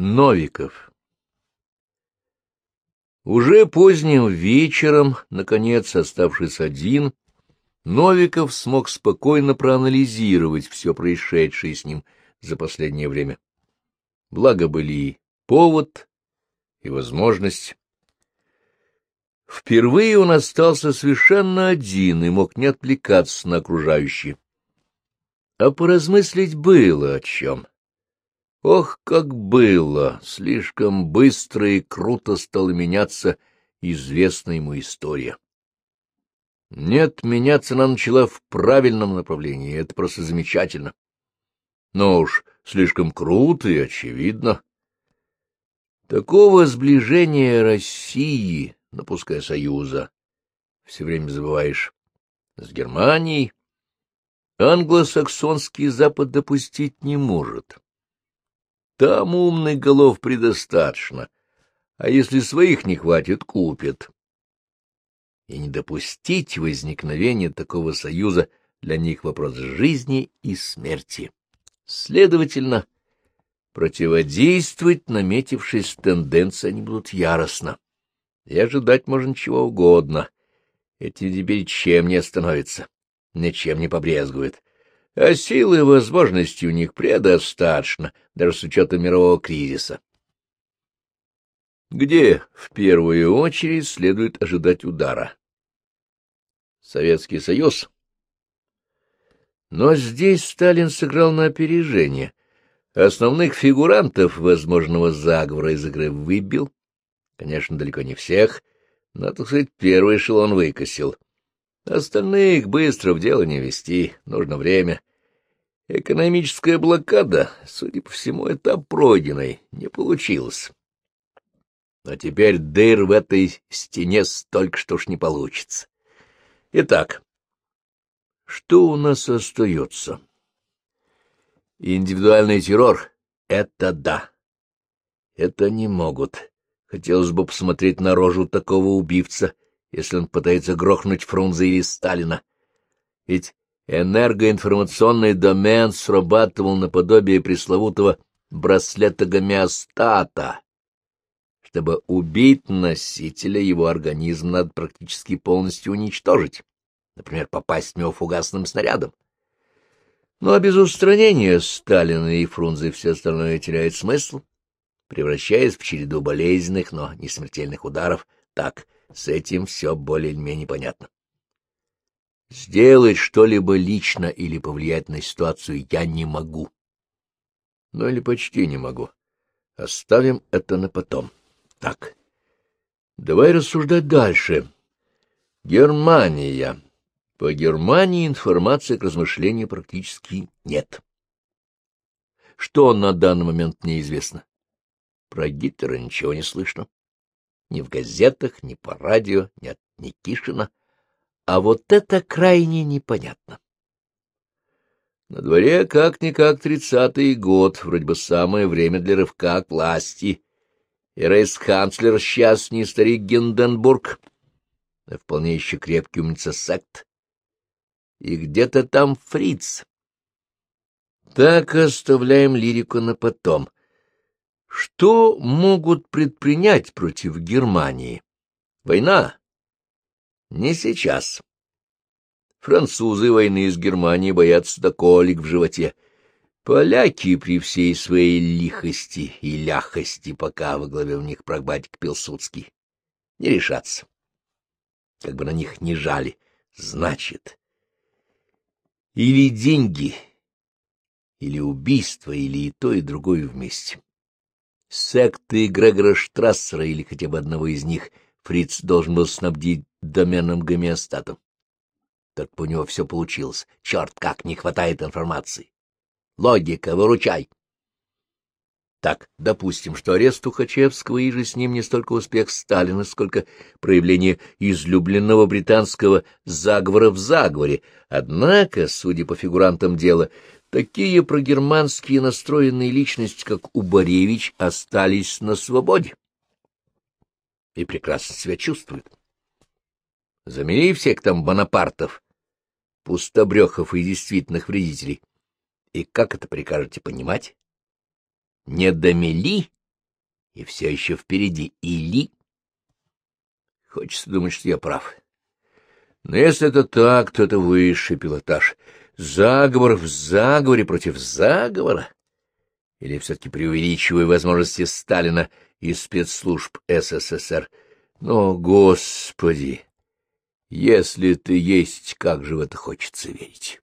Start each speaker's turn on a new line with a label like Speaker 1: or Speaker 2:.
Speaker 1: Новиков Уже поздним вечером, наконец, оставшись один, Новиков смог спокойно проанализировать все происшедшее с ним за последнее время. Благо были и повод, и возможность. Впервые он остался совершенно один и мог не отвлекаться на окружающие. А поразмыслить было о чем. Ох, как было! Слишком быстро и круто стала меняться известная ему история. Нет, меняться она начала в правильном направлении, это просто замечательно. Но уж слишком круто и очевидно. Такого сближения России, напуская Союза, все время забываешь, с Германией англосаксонский Запад допустить не может. Там умных голов предостаточно, а если своих не хватит, купят. И не допустить возникновения такого союза для них вопрос жизни и смерти. Следовательно, противодействовать наметившись тенденции они будут яростно. И ожидать можно чего угодно. Эти теперь чем не остановятся, ничем не побрезгуют а силы и возможностей у них предостаточно, даже с учетом мирового кризиса. Где в первую очередь следует ожидать удара? Советский Союз? Но здесь Сталин сыграл на опережение. Основных фигурантов возможного заговора из игры выбил. Конечно, далеко не всех, но, так сказать, первый эшелон выкосил. Остальных быстро в дело не вести, нужно время. Экономическая блокада, судя по всему, этап пройденный, не получилось. Но теперь дыр в этой стене столько, что уж не получится. Итак, что у нас остается? Индивидуальный террор — это да. Это не могут. Хотелось бы посмотреть на рожу такого убивца, если он пытается грохнуть Фрунзе или Сталина. Ведь Энергоинформационный домен срабатывал наподобие пресловутого браслета гомеостата. Чтобы убить носителя, его организм надо практически полностью уничтожить, например, попасть в него фугасным снарядом. Но без устранения Сталина и Фрунзе все остальное теряет смысл, превращаясь в череду болезненных, но не смертельных ударов. Так, с этим все более-менее понятно. Сделать что-либо лично или повлиять на ситуацию я не могу. Ну или почти не могу. Оставим это на потом. Так, давай рассуждать дальше. Германия. По Германии информации к размышлению практически нет. Что на данный момент неизвестно? Про Гитлера ничего не слышно. Ни в газетах, ни по радио, ни от Никишина. А вот это крайне непонятно. На дворе как-никак тридцатый год, вроде бы самое время для рывка к власти. И рейс-канцлер сейчас не старик Гинденбург, а вполне еще крепкий умница сект. И где-то там фриц. Так оставляем лирику на потом. Что могут предпринять против Германии? Война? Не сейчас. Французы войны с Германией боятся до колик в животе. Поляки при всей своей лихости и ляхости, пока во главе у них прагматик Пилсудский, не решатся. Как бы на них не жали. Значит, или деньги, или убийство, или и то, и другое вместе. Секты Грегора Штрассера или хотя бы одного из них Фриц должен был снабдить доменным гомеостатом. Так у него все получилось. Черт, как не хватает информации. Логика, выручай. Так, допустим, что арест Тухачевского и же с ним не столько успех Сталина, сколько проявление излюбленного британского заговора в заговоре. Однако, судя по фигурантам дела, такие прогерманские настроенные личности, как Убаревич, остались на свободе и прекрасно себя чувствуют. Замели всех там Бонапартов, пустобрехов и действительных вредителей. И как это прикажете понимать? Не домели и все еще впереди, или... Хочется думать, что я прав. Но если это так, то это высший пилотаж. Заговор в заговоре против заговора. Или все-таки преувеличивая возможности Сталина и спецслужб СССР. Но, Господи, если ты есть, как же в это хочется верить?